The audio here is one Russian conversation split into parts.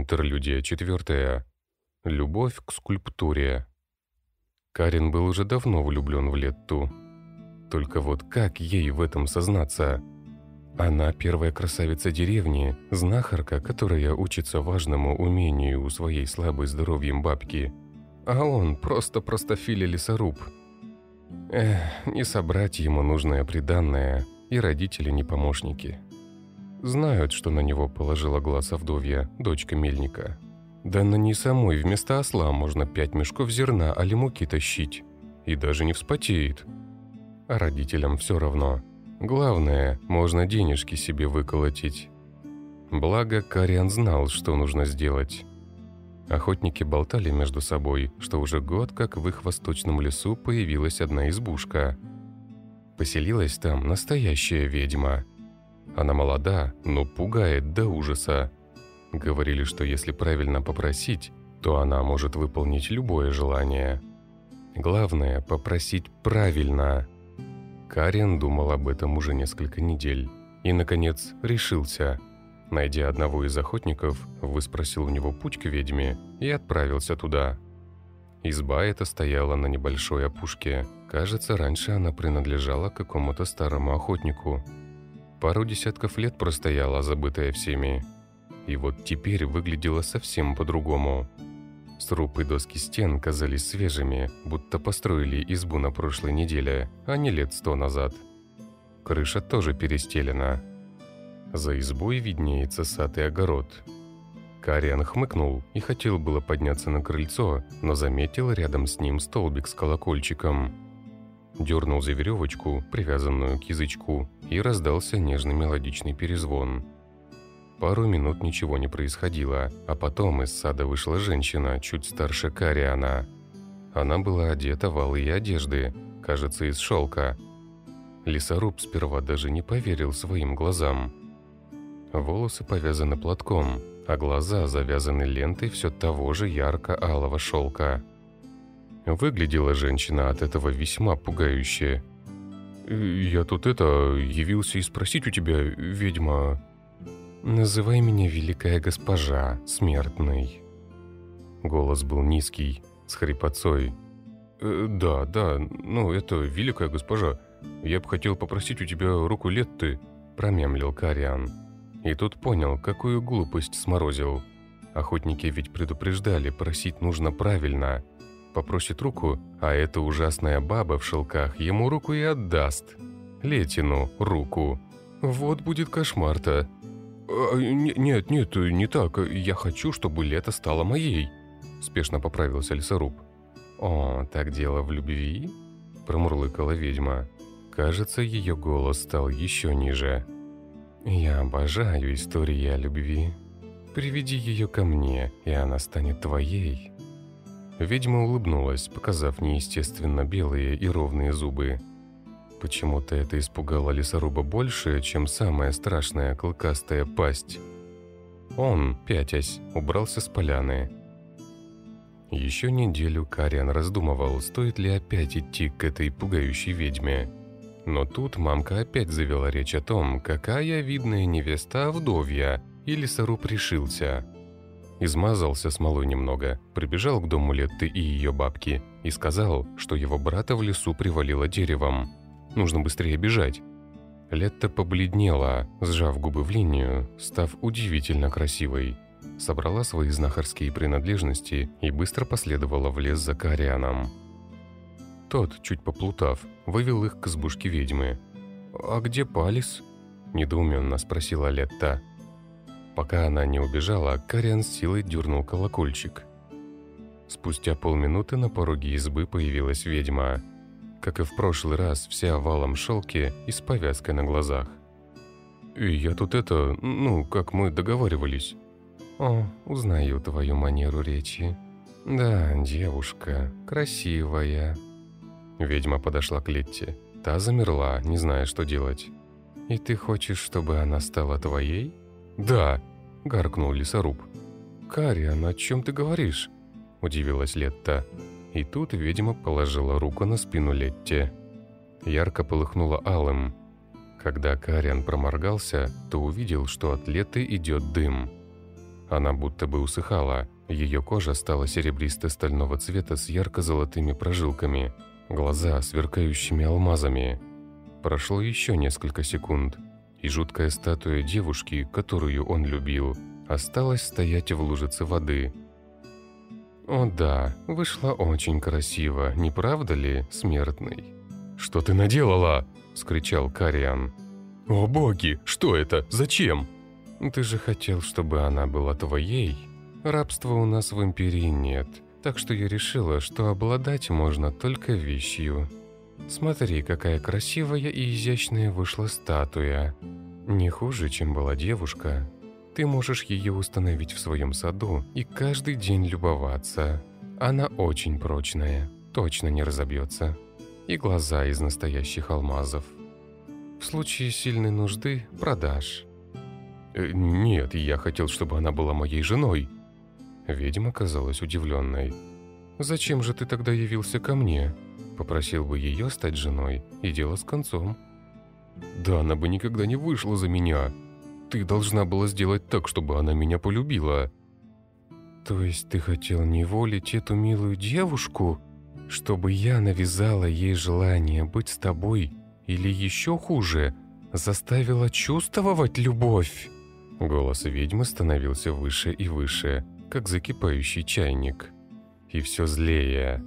Интерлюдия четвертая. Любовь к скульптуре. Карин был уже давно влюблен в Летту. Только вот как ей в этом сознаться? Она первая красавица деревни, знахарка, которая учится важному умению у своей слабой здоровьем бабки. А он просто простофиля лесоруб. Эх, не собрать ему нужное приданное, и родители не помощники. Знают, что на него положила глаз Авдовья, дочка Мельника. Да на ней самой вместо осла можно пять мешков зерна али муки тащить. И даже не вспотеет. А родителям все равно. Главное, можно денежки себе выколотить. Благо, Кариан знал, что нужно сделать. Охотники болтали между собой, что уже год как в их восточном лесу появилась одна избушка. Поселилась там настоящая ведьма – она молода, но пугает до ужаса. Говорили, что если правильно попросить, то она может выполнить любое желание. Главное – попросить правильно. Карен думал об этом уже несколько недель. И, наконец, решился. Найдя одного из охотников, выспросил у него путь к ведьме и отправился туда. Изба эта стояла на небольшой опушке. Кажется, раньше она принадлежала какому-то старому охотнику – Пару десятков лет простояла, забытая всеми. И вот теперь выглядела совсем по-другому. Сруб доски стен казались свежими, будто построили избу на прошлой неделе, а не лет сто назад. Крыша тоже перестелена. За избой виднеется сад и огород. Кариан хмыкнул и хотел было подняться на крыльцо, но заметил рядом с ним столбик с колокольчиком – дернул за веревочку, привязанную к язычку, и раздался нежный мелодичный перезвон. Пару минут ничего не происходило, а потом из сада вышла женщина, чуть старше Кариана. Она была одета в алые одежды, кажется, из шелка. Лесоруб сперва даже не поверил своим глазам. Волосы повязаны платком, а глаза завязаны лентой все того же ярко-алого шелка. Выглядела женщина от этого весьма пугающе. «Я тут это, явился и спросить у тебя, ведьма...» «Называй меня Великая Госпожа, смертный». Голос был низкий, с хрипотцой. «Э, «Да, да, ну это Великая Госпожа. Я бы хотел попросить у тебя руку Летты», — промемлил Кариан. И тут понял, какую глупость сморозил. Охотники ведь предупреждали, просить нужно правильно, попросит руку, а эта ужасная баба в шелках ему руку и отдаст. Летину руку. Вот будет кошмар-то. А, «Нет, нет, не так. Я хочу, чтобы лето стало моей», – спешно поправился лесоруб. «О, так дело в любви?» – промурлыкала ведьма. Кажется, ее голос стал еще ниже. «Я обожаю истории о любви. Приведи ее ко мне, и она станет твоей». Ведьма улыбнулась, показав неестественно белые и ровные зубы. Почему-то это испугало лесоруба больше, чем самая страшная клыкастая пасть. Он, пятясь, убрался с поляны. Еще неделю Кариан раздумывал, стоит ли опять идти к этой пугающей ведьме. Но тут мамка опять завела речь о том, какая видная невеста вдовья, и лесоруб решился – измазался смолой немного, прибежал к дому Летты и ее бабки и сказал, что его брата в лесу привалило деревом. Нужно быстрее бежать. Летта побледнела, сжав губы в линию, став удивительно красивой. Собрала свои знахарские принадлежности и быстро последовала в лес за Карианом. Тот, чуть поплутав, вывел их к избушке ведьмы. «А где Палис?» – недоуменно спросила Летта. Пока она не убежала, Кариан с силой дернул колокольчик. Спустя полминуты на пороге избы появилась ведьма. Как и в прошлый раз, вся валом шелки и с повязкой на глазах. «И я тут это, ну, как мы договаривались». «О, узнаю твою манеру речи. Да, девушка, красивая». Ведьма подошла к Летте. Та замерла, не зная, что делать. «И ты хочешь, чтобы она стала твоей?» «Да!» – гаркнул лесоруб. «Кариан, о чем ты говоришь?» – удивилась Летта. И тут ведьма положила руку на спину Летте. Ярко полыхнуло алым. Когда Кариан проморгался, то увидел, что от Летты идет дым. Она будто бы усыхала. Ее кожа стала серебристо-стального цвета с ярко-золотыми прожилками. Глаза сверкающими алмазами. Прошло еще несколько секунд, и жуткая статуя девушки, которую он любил, осталась стоять в лужице воды. «О да, вышло очень красиво, не правда ли, смертный?» «Что ты наделала?» – скричал Кариан. «О боги, что это? Зачем?» «Ты же хотел, чтобы она была твоей. Рабства у нас в Империи нет, так что я решила, что обладать можно только вещью. Смотри, какая красивая и изящная вышла статуя. Не хуже, чем была девушка. Ты можешь ее установить в своем саду и каждый день любоваться. Она очень прочная, точно не разобьется. И глаза из настоящих алмазов. В случае сильной нужды продашь. Э, «Нет, я хотел, чтобы она была моей женой». Ведьма казалась удивленной. «Зачем же ты тогда явился ко мне?» Попросил бы ее стать женой, и дело с концом. «Да она бы никогда не вышла за меня. Ты должна была сделать так, чтобы она меня полюбила». «То есть ты хотел неволить эту милую девушку, чтобы я навязала ей желание быть с тобой, или еще хуже, заставила чувствовать любовь?» Голос ведьмы становился выше и выше, как закипающий чайник. И все злее.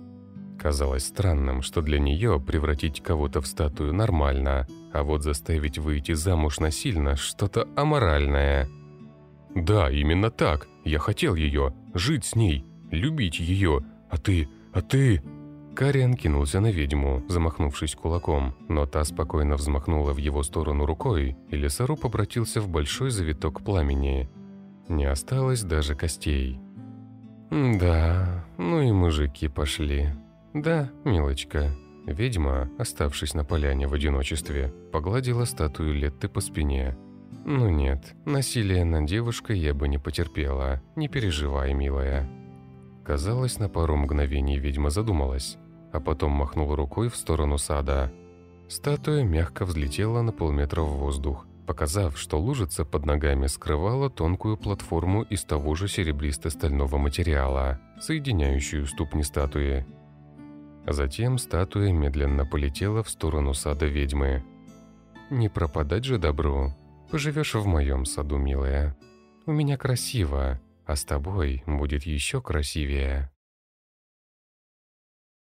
Казалось странным, что для нее превратить кого-то в статую нормально, а вот заставить выйти замуж насильно – что-то аморальное. «Да, именно так. Я хотел ее, жить с ней, любить ее. А ты, а ты...» Кариан кинулся на ведьму, замахнувшись кулаком, но та спокойно взмахнула в его сторону рукой, и лесоруб обратился в большой завиток пламени. Не осталось даже костей. «Да, ну и мужики пошли. Да, милочка». Ведьма, оставшись на поляне в одиночестве, погладила статую Летты по спине. «Ну нет, насилие над девушкой я бы не потерпела, не переживай, милая». Казалось, на пару мгновений ведьма задумалась, а потом махнул рукой в сторону сада. Статуя мягко взлетела на полметра в воздух, показав, что лужица под ногами скрывала тонкую платформу из того же серебристо-стального материала, соединяющую ступни статуи. Затем статуя медленно полетела в сторону сада ведьмы. «Не пропадать же добру. Поживешь в моем саду, милая. У меня красиво, а с тобой будет еще красивее».